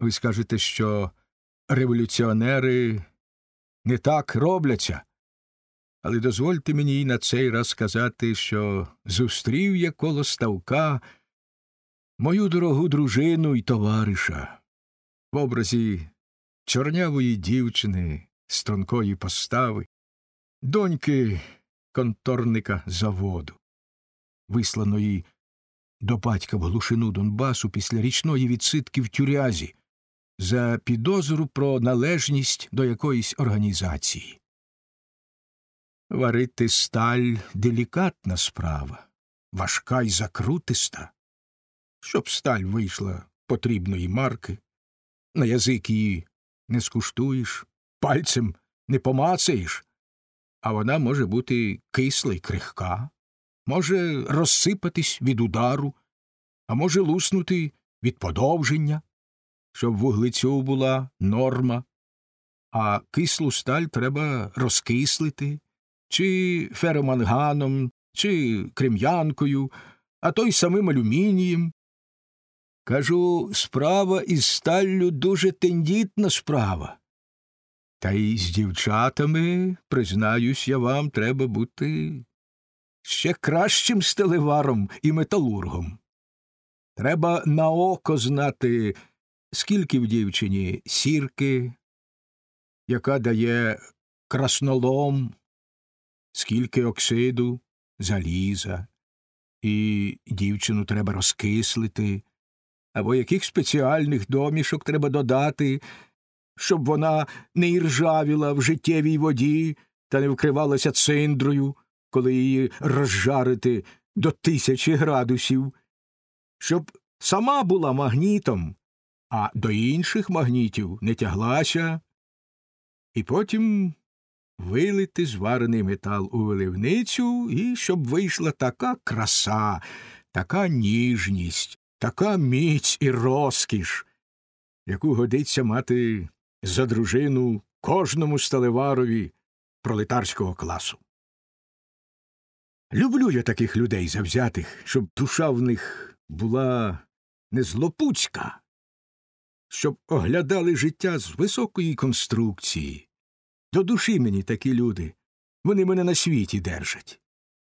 Ви скажете, що революціонери не так робляться, але дозвольте мені на цей раз сказати, що зустрів я коло ставка мою дорогу дружину і товариша в образі чорнявої дівчини з тонкої постави, доньки конторника заводу, висланої до батька в глушину Донбасу після річної відсидки в тюрязі за підозру про належність до якоїсь організації. Варити сталь делікатна справа, важка й закрутиста. Щоб сталь вийшла потрібної марки, на язик її не скуштуєш, пальцем не помацаєш, а вона може бути кисла й крихка, може розсипатись від удару, а може луснути від подовження, щоб вуглецю була норма, а кислу сталь треба розкислити, чи фероманганом, чи крем'янкою, а то й самим алюмінієм. Кажу, справа із сталлю дуже тендітна справа. Та й з дівчатами, признаюсь я вам, треба бути ще кращим стелеваром і металургом. Треба на око знати, скільки в дівчині сірки, яка дає краснолом, скільки оксиду, заліза, і дівчину треба розкислити, або яких спеціальних домішок треба додати, щоб вона не іржавіла в життєвій воді та не вкривалася циндрою, коли її розжарити до тисячі градусів, щоб сама була магнітом, а до інших магнітів не тяглася, і потім вилити зварений метал у виливницю, і щоб вийшла така краса, така ніжність, така міць і розкіш, яку годиться мати за дружину кожному сталеварові пролетарського класу. Люблю я таких людей завзятих, щоб душа в них була не злопуцька, щоб оглядали життя з високої конструкції. До душі мені такі люди, вони мене на світі держать.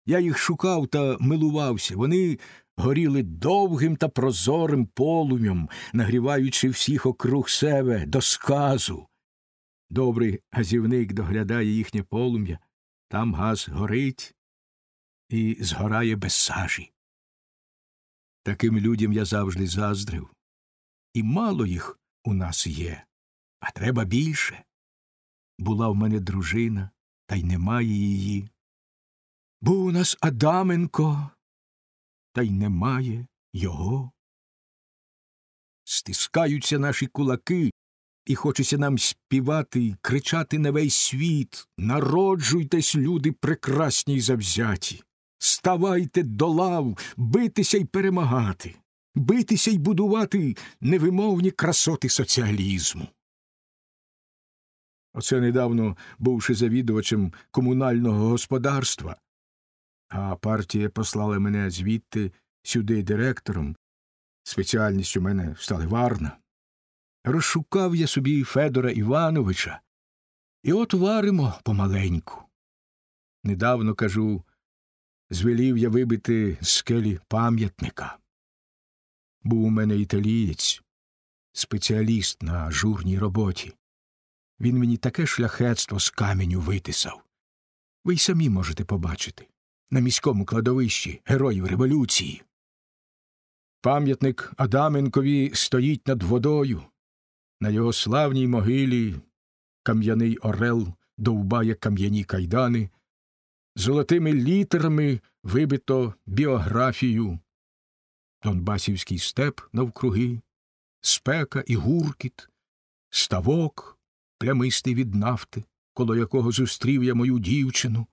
Я їх шукав та милувався, вони горіли довгим та прозорим полум'ям, нагріваючи всіх округ себе до сказу. Добрий газівник доглядає їхнє полум'я, там газ горить і згорає без сажі. Таким людям я завжди заздрив. І мало їх у нас є, а треба більше. Була в мене дружина, та й немає її. Був у нас Адаменко, та й немає його. Стискаються наші кулаки, і хочеться нам співати й кричати на весь світ Народжуйтесь, люди прекрасні й завзяті. Ставайте до лав, битися й перемагати, битися й будувати невимовні красоти соціалізму. Оце недавно, бувши завідувачем комунального господарства, а партія послала мене звідти сюди директором, спеціальність у мене сталеварна. Розшукав я собі Федора Івановича, і от варимо помаленьку. Недавно кажу, звелів я вибити з скелі пам'ятника. Був у мене італієць, спеціаліст на журній роботі. Він мені таке шляхетство з каменю витисав. Ви й самі можете побачити на міському кладовищі героїв революції. Пам'ятник Адаменкові стоїть над водою. На його славній могилі кам'яний орел довбає кам'яні кайдани, золотими літерами вибито біографію, Донбасівський степ навкруги, спека і гуркіт, ставок, плямистий від нафти, коло якого зустрів я мою дівчину,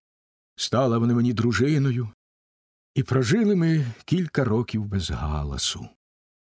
стала вона мені дружиною, і прожили ми кілька років без галасу.